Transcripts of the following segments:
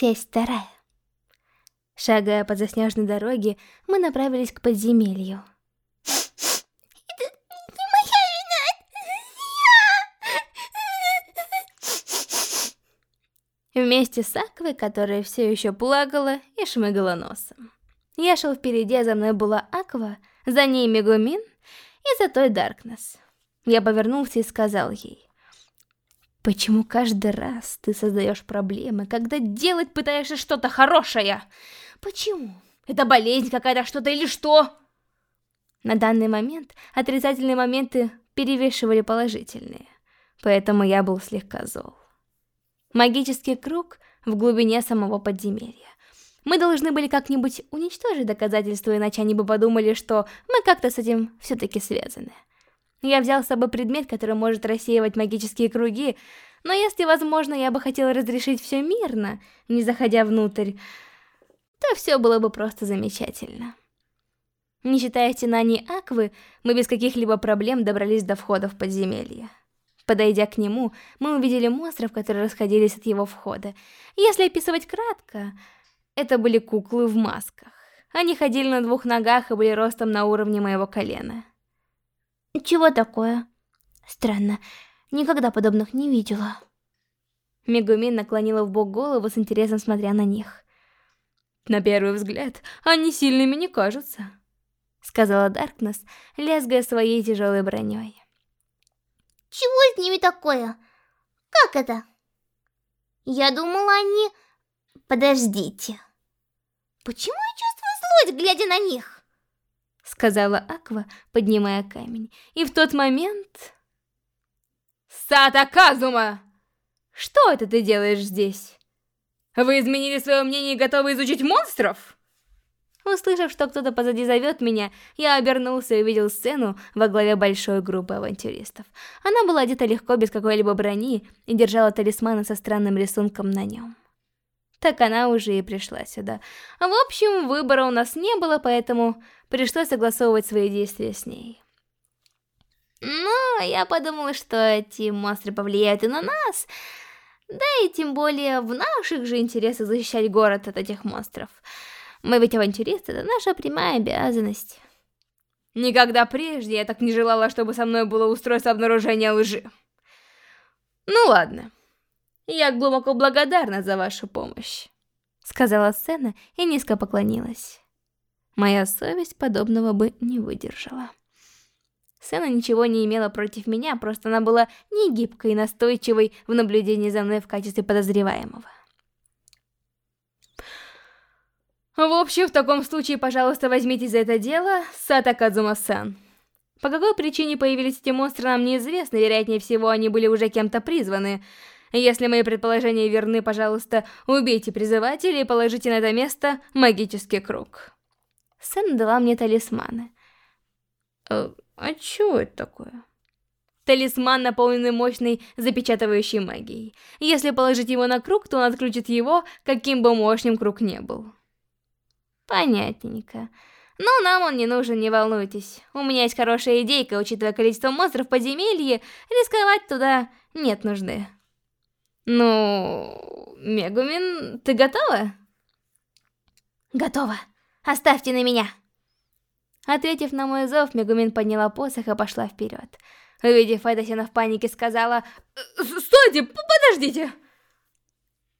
Часть вторая. Шагая по заснеженной дороге, мы направились к подземелью. Это не моя вина, Вместе с Аквой, которая все еще плакала и шмыгала носом. Я шел впереди, а за мной была Аква, за ней Мегумин и за той Даркнесс. Я повернулся и сказал ей. Почему каждый раз ты создаешь проблемы, когда делать пытаешься что-то хорошее? Почему? Это болезнь какая-то, что-то или что? На данный момент отрицательные моменты перевешивали положительные, поэтому я был слегка зол. Магический круг в глубине самого подземелья. Мы должны были как-нибудь уничтожить доказательства, иначе они бы подумали, что мы как-то с этим все-таки связаны. Я взял с собой предмет, который может рассеивать магические круги, но если возможно, я бы хотел разрешить все мирно, не заходя внутрь, то все было бы просто замечательно. Не считая стенаний Аквы, мы без каких-либо проблем добрались до входа в подземелье. Подойдя к нему, мы увидели монстров, которые расходились от его входа. Если описывать кратко, это были куклы в масках. Они ходили на двух ногах и были ростом на уровне моего колена. Чего такое? Странно, никогда подобных не видела. Мегумин наклонила в бок голову с интересом смотря на них. На первый взгляд, они сильными не кажутся, сказала Даркнесс, лязгая своей тяжелой броней. Чего с ними такое? Как это? Я думала, они... Подождите. Почему я чувствую злость, глядя на них? сказала Аква, поднимая камень. И в тот момент... Сата Казума! Что это ты делаешь здесь? Вы изменили свое мнение и готовы изучить монстров? Услышав, что кто-то позади зовет меня, я обернулся и увидел сцену во главе большой группы авантюристов. Она была одета легко, без какой-либо брони, и держала талисманы со странным рисунком на нем так она уже и пришла сюда. В общем, выбора у нас не было, поэтому пришлось согласовывать свои действия с ней. Но я подумала, что эти монстры повлияют и на нас. Да и тем более в наших же интересах защищать город от этих монстров. Мы ведь авантюристы, это наша прямая обязанность. Никогда прежде я так не желала, чтобы со мной было устройство обнаружения лжи. Ну ладно. Я глубоко благодарна за вашу помощь», — сказала Сцена и низко поклонилась. Моя совесть подобного бы не выдержала. Сцена ничего не имела против меня, просто она была не гибкой и настойчивой в наблюдении за мной в качестве подозреваемого. В общем, в таком случае, пожалуйста, возьмите за это дело Сата Кадзума-сан. По какой причине появились эти монстры, нам неизвестно, вероятнее всего, они были уже кем-то призваны, если мои предположения верны, пожалуйста, убейте призывателя и положите на это место магический круг. Сэн дала мне талисманы. А что это такое? Талисман, наполненный мощной запечатывающей магией. Если положить его на круг, то он отключит его, каким бы мощным круг не был. Понятненько. Но нам он не нужен, не волнуйтесь. У меня есть хорошая идейка, учитывая количество монстров в подземелье, рисковать туда нет нужды. Ну, Мегумин, ты готова? Готова. Оставьте на меня. Ответив на мой зов, Мегумин подняла посох и пошла вперед. Увидев это, Сена в панике сказала... «Э, стойте, подождите!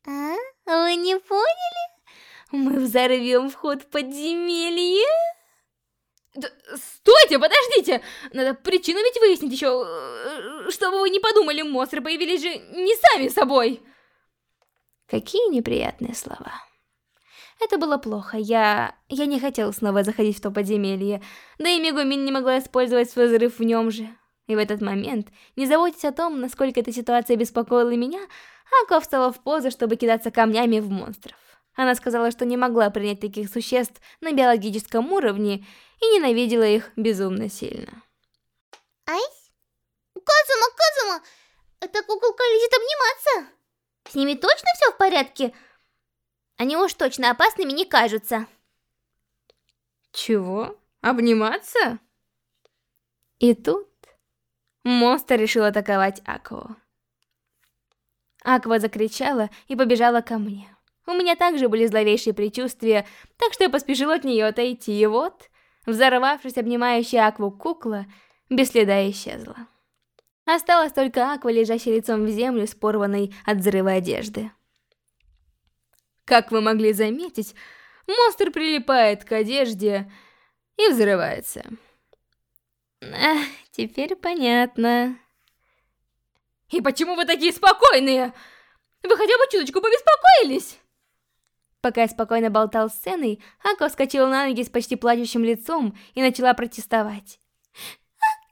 А? Вы не поняли? Мы взорвем вход в подземелье? Стойте, подождите! Надо причину ведь выяснить еще, э, чтобы вы не подумали, монстры появились же не сами собой. Какие неприятные слова. Это было плохо, я... я не хотела снова заходить в то подземелье, да и Мегумин не могла использовать свой взрыв в нем же. И в этот момент, не заботясь о том, насколько эта ситуация беспокоила меня, Ако встала в позу, чтобы кидаться камнями в монстров. Она сказала, что не могла принять таких существ на биологическом уровне и ненавидела их безумно сильно. Ай? Казума, Казума! Эта куколка лезет обниматься! С ними точно все в порядке? Они уж точно опасными не кажутся. Чего? Обниматься? И тут монстр решил атаковать Акву. Аква закричала и побежала ко мне. У меня также были зловещие предчувствия, так что я поспешил от нее отойти, и вот, взорвавшись обнимающая Акву кукла, без следа исчезла. Осталась только Аква, лежащая лицом в землю с от взрыва одежды. Как вы могли заметить, монстр прилипает к одежде и взрывается. Ах, теперь понятно. И почему вы такие спокойные? Вы хотя бы чуточку побеспокоились? Пока я спокойно болтал с сценой, Ако вскочила на ноги с почти плачущим лицом и начала протестовать.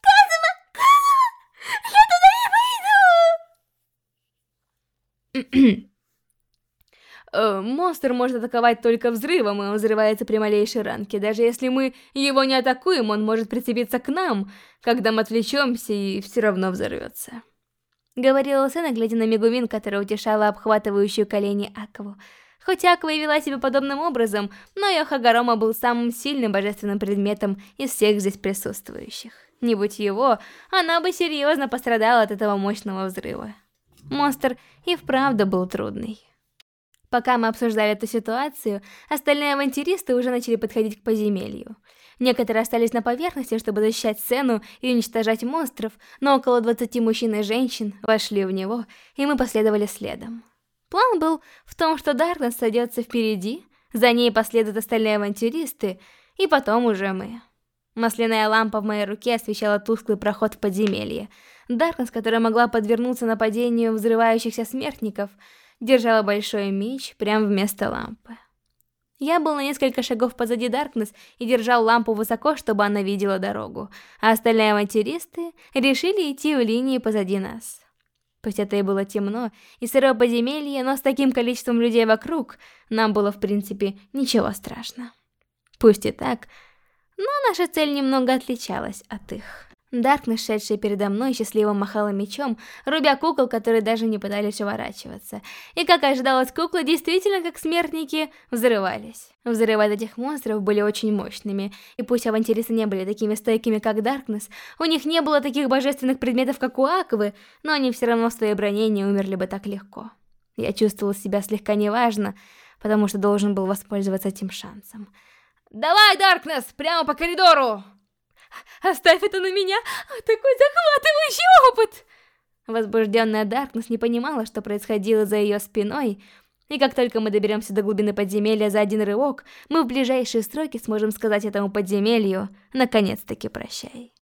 Казума! Казума! Я туда не пойду! Э, монстр может атаковать только взрывом, и он взрывается при малейшей ранке. Даже если мы его не атакуем, он может прицепиться к нам, когда мы отвлечемся, и все равно взорвется. Говорила Сена, глядя на Мегумин, которая утешала обхватывающую колени Акву. Хоть Аква и вела себя подобным образом, но ее Хагарома был самым сильным божественным предметом из всех здесь присутствующих. Не будь его, она бы серьезно пострадала от этого мощного взрыва. Монстр и вправду был трудный. Пока мы обсуждали эту ситуацию, остальные авантюристы уже начали подходить к подземелью. Некоторые остались на поверхности, чтобы защищать сцену и уничтожать монстров, но около 20 мужчин и женщин вошли в него, и мы последовали следом. План был в том, что Даркнесс сойдется впереди, за ней последуют остальные авантюристы, и потом уже мы. Масляная лампа в моей руке освещала тусклый проход в подземелье. Даркнесс, которая могла подвернуться нападению взрывающихся смертников, держала большой меч прямо вместо лампы. Я был на несколько шагов позади Даркнесс и держал лампу высоко, чтобы она видела дорогу, а остальные авантюристы решили идти в линии позади нас. Пусть это и было темно и сырое подземелье, но с таким количеством людей вокруг нам было в принципе ничего страшно. Пусть и так, но наша цель немного отличалась от их. Даркнесс, шедшая передо мной, счастливо махала мечом, рубя кукол, которые даже не пытались уворачиваться. И, как ожидалось, куклы действительно, как смертники, взрывались. Взрывы от этих монстров были очень мощными, и пусть авантюристы не были такими стойкими, как Даркнесс, у них не было таких божественных предметов, как у Аквы, но они все равно в своей броне не умерли бы так легко. Я чувствовал себя слегка неважно, потому что должен был воспользоваться этим шансом. «Давай, Даркнесс, прямо по коридору!» Оставь это на меня! Такой захватывающий опыт!» Возбужденная Даркнесс не понимала, что происходило за ее спиной, и как только мы доберемся до глубины подземелья за один рывок, мы в ближайшие строки сможем сказать этому подземелью «наконец-таки прощай».